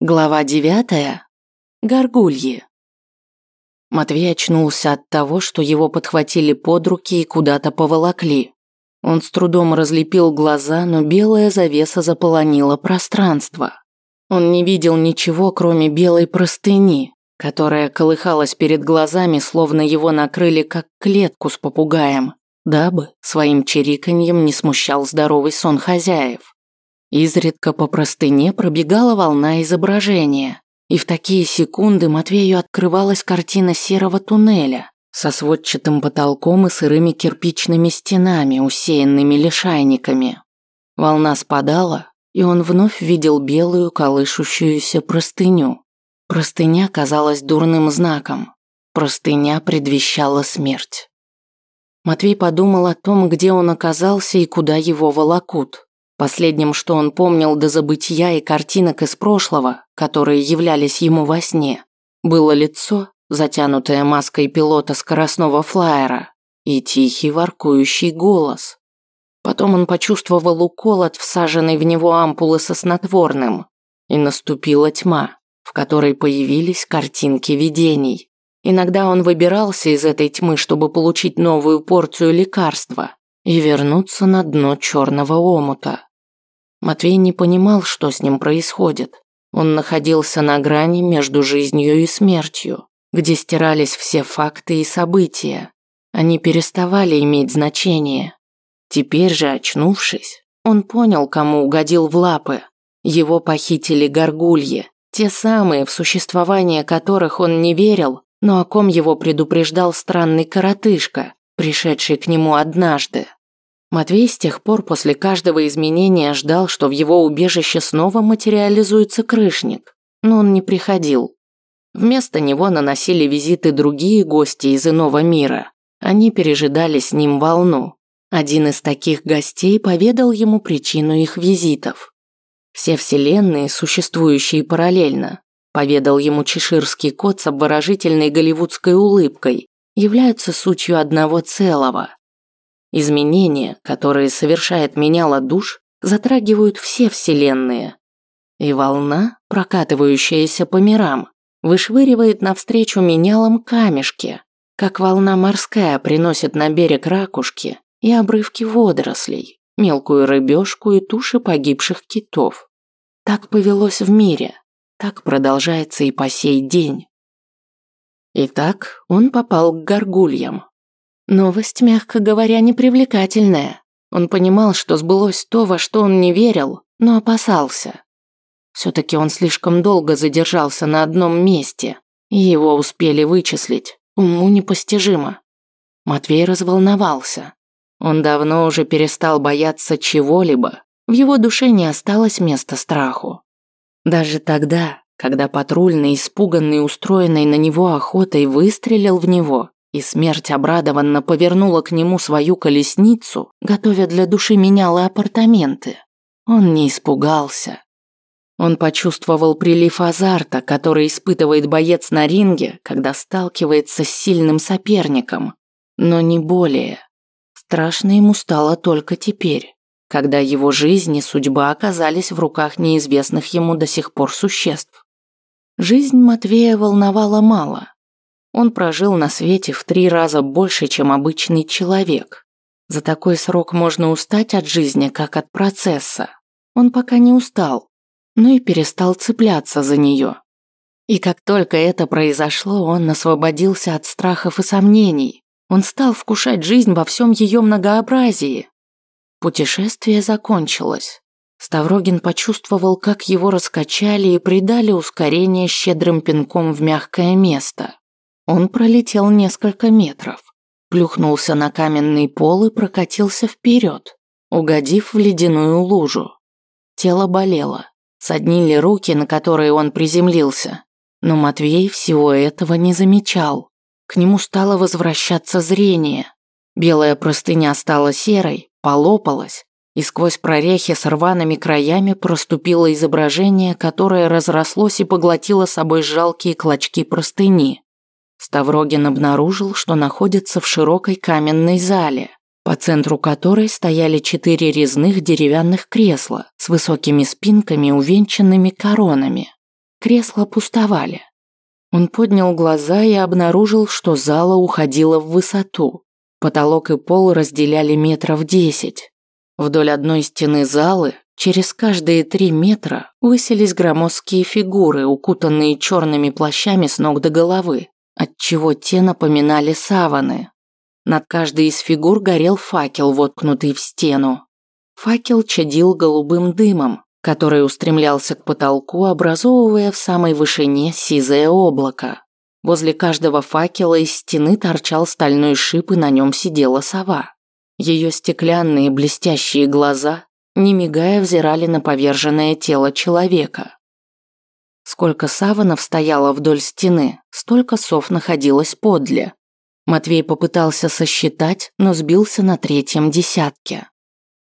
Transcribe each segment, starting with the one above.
Глава девятая. Горгульи. Матвей очнулся от того, что его подхватили под руки и куда-то поволокли. Он с трудом разлепил глаза, но белая завеса заполонила пространство. Он не видел ничего, кроме белой простыни, которая колыхалась перед глазами, словно его накрыли как клетку с попугаем, дабы своим чириканьем не смущал здоровый сон хозяев. Изредка по простыне пробегала волна изображения, и в такие секунды Матвею открывалась картина серого туннеля со сводчатым потолком и сырыми кирпичными стенами, усеянными лишайниками. Волна спадала, и он вновь видел белую колышущуюся простыню. Простыня казалась дурным знаком. Простыня предвещала смерть. Матвей подумал о том, где он оказался и куда его волокут. Последним, что он помнил до забытия и картинок из прошлого, которые являлись ему во сне, было лицо, затянутое маской пилота скоростного флайера, и тихий воркующий голос. Потом он почувствовал укол от всаженной в него ампулы со снотворным, и наступила тьма, в которой появились картинки видений. Иногда он выбирался из этой тьмы, чтобы получить новую порцию лекарства и вернуться на дно черного омута. Матвей не понимал, что с ним происходит. Он находился на грани между жизнью и смертью, где стирались все факты и события. Они переставали иметь значение. Теперь же, очнувшись, он понял, кому угодил в лапы. Его похитили горгульи, те самые, в существование которых он не верил, но о ком его предупреждал странный коротышка, пришедший к нему однажды. Матвей с тех пор после каждого изменения ждал, что в его убежище снова материализуется крышник, но он не приходил. Вместо него наносили визиты другие гости из иного мира. Они пережидали с ним волну. Один из таких гостей поведал ему причину их визитов. Все вселенные, существующие параллельно, поведал ему чеширский кот с обворожительной голливудской улыбкой, являются сутью одного целого – Изменения, которые совершает меняла душ, затрагивают все вселенные. И волна, прокатывающаяся по мирам, вышвыривает навстречу менялам камешки, как волна морская приносит на берег ракушки и обрывки водорослей, мелкую рыбешку и туши погибших китов. Так повелось в мире, так продолжается и по сей день. Итак, он попал к горгульям, Новость, мягко говоря, непривлекательная. Он понимал, что сбылось то, во что он не верил, но опасался. Все-таки он слишком долго задержался на одном месте, и его успели вычислить. Уму непостижимо. Матвей разволновался. Он давно уже перестал бояться чего-либо. В его душе не осталось места страху. Даже тогда, когда патрульный, испуганный устроенной на него охотой, выстрелил в него, и смерть обрадованно повернула к нему свою колесницу, готовя для души менялы апартаменты. Он не испугался. Он почувствовал прилив азарта, который испытывает боец на ринге, когда сталкивается с сильным соперником, но не более. Страшно ему стало только теперь, когда его жизнь и судьба оказались в руках неизвестных ему до сих пор существ. Жизнь Матвея волновала мало. Он прожил на свете в три раза больше, чем обычный человек. За такой срок можно устать от жизни, как от процесса. Он пока не устал, но и перестал цепляться за нее. И как только это произошло, он освободился от страхов и сомнений. Он стал вкушать жизнь во всем ее многообразии. Путешествие закончилось. Ставрогин почувствовал, как его раскачали и придали ускорение щедрым пинком в мягкое место. Он пролетел несколько метров, плюхнулся на каменный пол и прокатился вперед, угодив в ледяную лужу. Тело болело, соднили руки, на которые он приземлился, но Матвей всего этого не замечал. К нему стало возвращаться зрение. Белая простыня стала серой, полопалась, и сквозь прорехи с рваными краями проступило изображение, которое разрослось и поглотило собой жалкие клочки простыни. Ставрогин обнаружил, что находится в широкой каменной зале, по центру которой стояли четыре резных деревянных кресла с высокими спинками, увенчанными коронами. кресла пустовали. Он поднял глаза и обнаружил, что зала уходила в высоту. Потолок и пол разделяли метров десять. Вдоль одной стены залы через каждые три метра высились громоздкие фигуры, укутанные черными плащами с ног до головы, отчего те напоминали саваны. Над каждой из фигур горел факел, воткнутый в стену. Факел чадил голубым дымом, который устремлялся к потолку, образовывая в самой вышине сизое облако. Возле каждого факела из стены торчал стальной шип, и на нем сидела сова. Ее стеклянные блестящие глаза, не мигая, взирали на поверженное тело человека. Сколько саванов стояло вдоль стены, столько сов находилось подле. Матвей попытался сосчитать, но сбился на третьем десятке.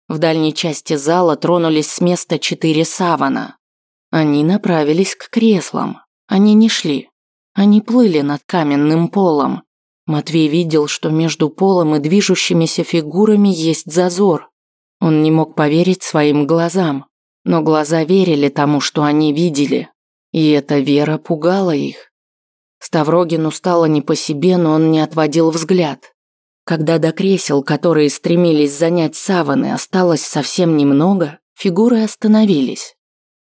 В дальней части зала тронулись с места четыре савана. Они направились к креслам. Они не шли. Они плыли над каменным полом. Матвей видел, что между полом и движущимися фигурами есть зазор. Он не мог поверить своим глазам, но глаза верили тому, что они видели. И эта вера пугала их. Ставрогину стало не по себе, но он не отводил взгляд. Когда до кресел, которые стремились занять саваны, осталось совсем немного, фигуры остановились.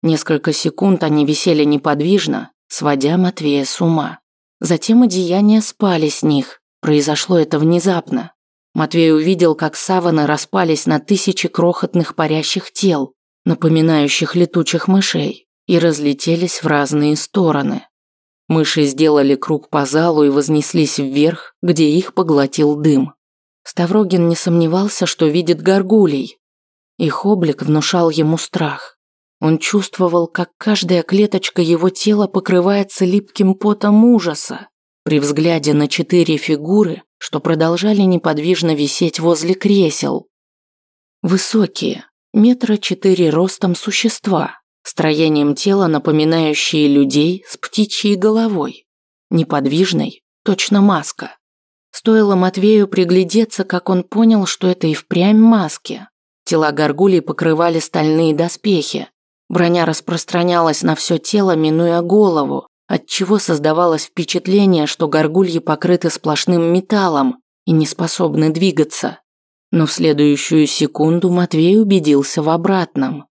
Несколько секунд они висели неподвижно, сводя Матвея с ума. Затем одеяния спали с них. Произошло это внезапно. Матвей увидел, как саваны распались на тысячи крохотных парящих тел, напоминающих летучих мышей, и разлетелись в разные стороны. Мыши сделали круг по залу и вознеслись вверх, где их поглотил дым. Ставрогин не сомневался, что видит горгулей. Их облик внушал ему страх. Он чувствовал, как каждая клеточка его тела покрывается липким потом ужаса при взгляде на четыре фигуры, что продолжали неподвижно висеть возле кресел. Высокие, метра четыре ростом существа, строением тела напоминающие людей с птичьей головой, неподвижной, точно маска. Стоило Матвею приглядеться, как он понял, что это и впрямь маски. Тела горгулей покрывали стальные доспехи. Броня распространялась на все тело, минуя голову, отчего создавалось впечатление, что горгульи покрыты сплошным металлом и не способны двигаться. Но в следующую секунду Матвей убедился в обратном.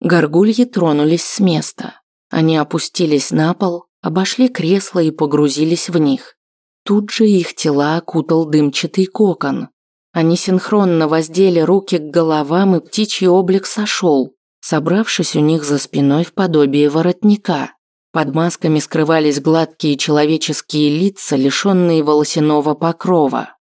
Горгульи тронулись с места. Они опустились на пол, обошли кресла и погрузились в них. Тут же их тела окутал дымчатый кокон. Они синхронно воздели руки к головам, и птичий облик сошел, собравшись у них за спиной в подобие воротника. Под масками скрывались гладкие человеческие лица, лишенные волосяного покрова.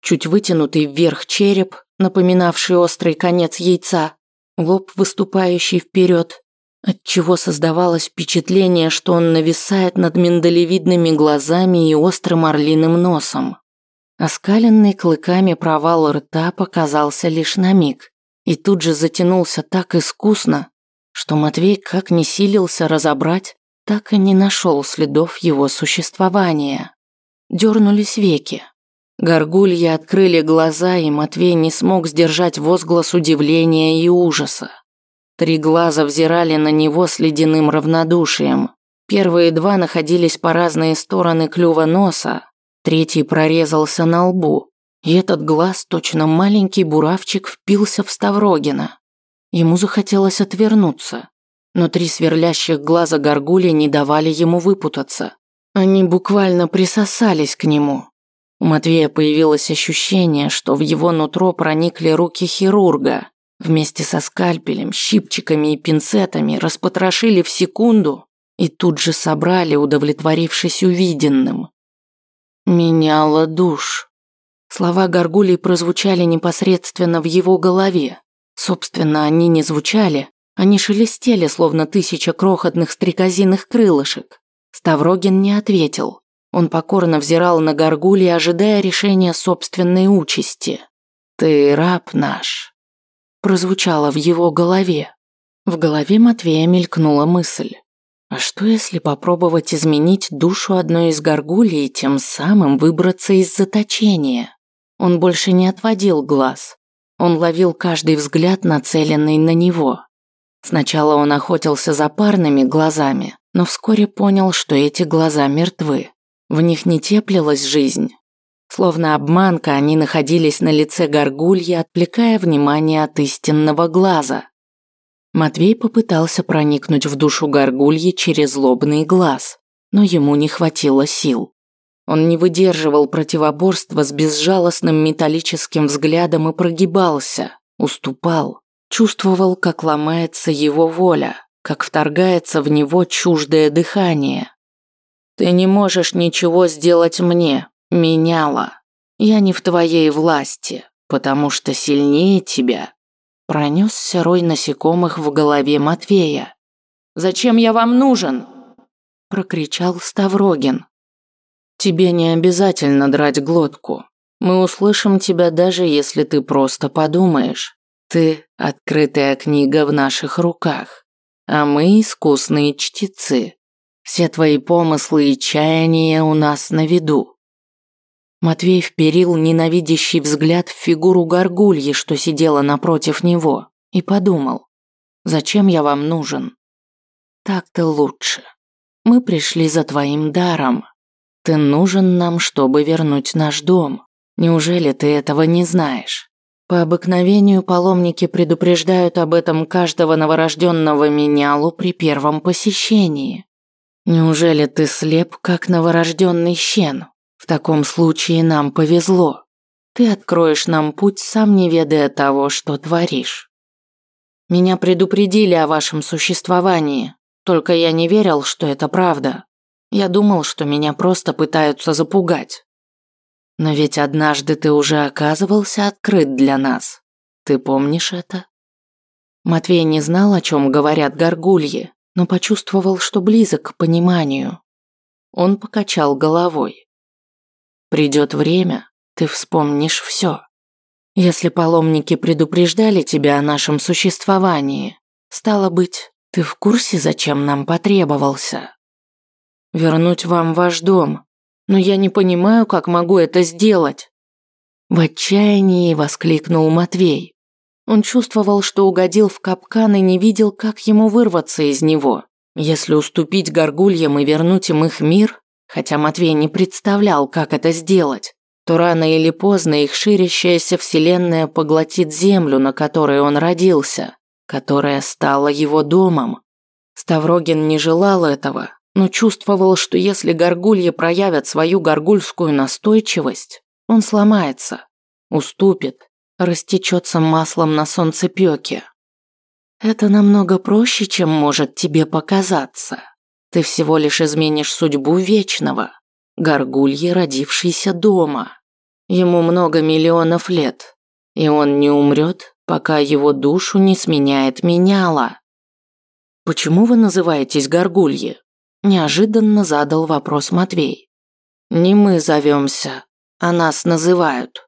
Чуть вытянутый вверх череп, напоминавший острый конец яйца, лоб выступающий вперед, отчего создавалось впечатление, что он нависает над миндалевидными глазами и острым орлиным носом. Оскаленный клыками провал рта показался лишь на миг и тут же затянулся так искусно, что Матвей как не силился разобрать, так и не нашел следов его существования. Дернулись веки, Горгульи открыли глаза, и Матвей не смог сдержать возглас удивления и ужаса. Три глаза взирали на него с ледяным равнодушием. Первые два находились по разные стороны клюва носа, третий прорезался на лбу, и этот глаз, точно маленький буравчик, впился в Ставрогина. Ему захотелось отвернуться, но три сверлящих глаза горгули не давали ему выпутаться. Они буквально присосались к нему, у Матвея появилось ощущение, что в его нутро проникли руки хирурга. Вместе со скальпелем, щипчиками и пинцетами распотрошили в секунду и тут же собрали, удовлетворившись увиденным. «Меняла душ». Слова горгулей прозвучали непосредственно в его голове. Собственно, они не звучали, они шелестели, словно тысяча крохотных стрекозиных крылышек. Ставрогин не ответил. Он покорно взирал на горгули, ожидая решения собственной участи. «Ты раб наш», прозвучало в его голове. В голове Матвея мелькнула мысль. А что если попробовать изменить душу одной из горгулей и тем самым выбраться из заточения? Он больше не отводил глаз. Он ловил каждый взгляд, нацеленный на него. Сначала он охотился за парными глазами, но вскоре понял, что эти глаза мертвы. В них не теплилась жизнь. Словно обманка, они находились на лице горгульи, отвлекая внимание от истинного глаза. Матвей попытался проникнуть в душу горгульи через лобный глаз, но ему не хватило сил. Он не выдерживал противоборства с безжалостным металлическим взглядом и прогибался, уступал, чувствовал, как ломается его воля, как вторгается в него чуждое дыхание. «Ты не можешь ничего сделать мне, меняла. Я не в твоей власти, потому что сильнее тебя». Пронесся рой насекомых в голове Матвея. «Зачем я вам нужен?» Прокричал Ставрогин. «Тебе не обязательно драть глотку. Мы услышим тебя даже если ты просто подумаешь. Ты – открытая книга в наших руках, а мы – искусные чтецы. Все твои помыслы и чаяния у нас на виду». Матвей вперил ненавидящий взгляд в фигуру горгульи, что сидела напротив него, и подумал, «Зачем я вам нужен?» «Так-то лучше. Мы пришли за твоим даром. Ты нужен нам, чтобы вернуть наш дом. Неужели ты этого не знаешь?» По обыкновению паломники предупреждают об этом каждого новорожденного менялу при первом посещении. Неужели ты слеп, как новорожденный щен? В таком случае нам повезло. Ты откроешь нам путь, сам не ведая того, что творишь. Меня предупредили о вашем существовании, только я не верил, что это правда. Я думал, что меня просто пытаются запугать. Но ведь однажды ты уже оказывался открыт для нас. Ты помнишь это? Матвей не знал, о чем говорят горгульи, но почувствовал, что близок к пониманию. Он покачал головой. Придет время, ты вспомнишь все. Если паломники предупреждали тебя о нашем существовании, стало быть, ты в курсе, зачем нам потребовался? Вернуть вам ваш дом, но я не понимаю, как могу это сделать. В отчаянии воскликнул Матвей. Он чувствовал, что угодил в капкан и не видел, как ему вырваться из него. Если уступить горгульям и вернуть им их мир, хотя Матвей не представлял, как это сделать, то рано или поздно их ширящаяся вселенная поглотит землю, на которой он родился, которая стала его домом. Ставрогин не желал этого, но чувствовал, что если горгульи проявят свою горгульскую настойчивость, он сломается, уступит, растечется маслом на солнцепёке. Это намного проще, чем может тебе показаться. Ты всего лишь изменишь судьбу Вечного, горгульи, родившейся дома. Ему много миллионов лет, и он не умрет, пока его душу не сменяет меняла. Почему вы называетесь горгульи? Неожиданно задал вопрос Матвей. Не мы зовемся, а нас называют.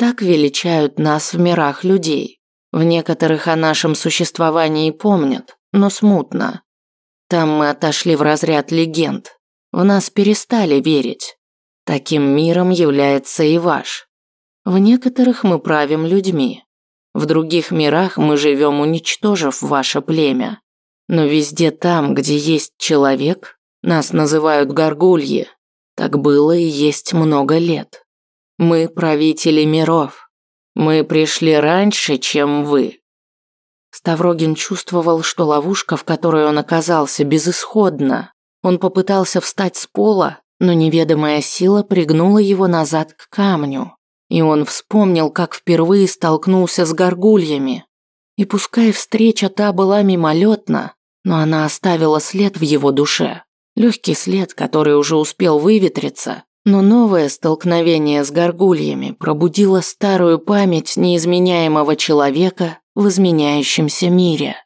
Так величают нас в мирах людей. В некоторых о нашем существовании помнят, но смутно. Там мы отошли в разряд легенд. В нас перестали верить. Таким миром является и ваш. В некоторых мы правим людьми. В других мирах мы живем, уничтожив ваше племя. Но везде там, где есть человек, нас называют горгульи. Так было и есть много лет. Мы правители миров. Мы пришли раньше, чем вы. Ставрогин чувствовал, что ловушка, в которой он оказался, безысходна. Он попытался встать с пола, но неведомая сила пригнула его назад к камню. И он вспомнил, как впервые столкнулся с горгульями. И пускай встреча та была мимолетна, но она оставила след в его душе. Легкий след, который уже успел выветриться, но новое столкновение с горгульями пробудило старую память неизменяемого человека в изменяющемся мире.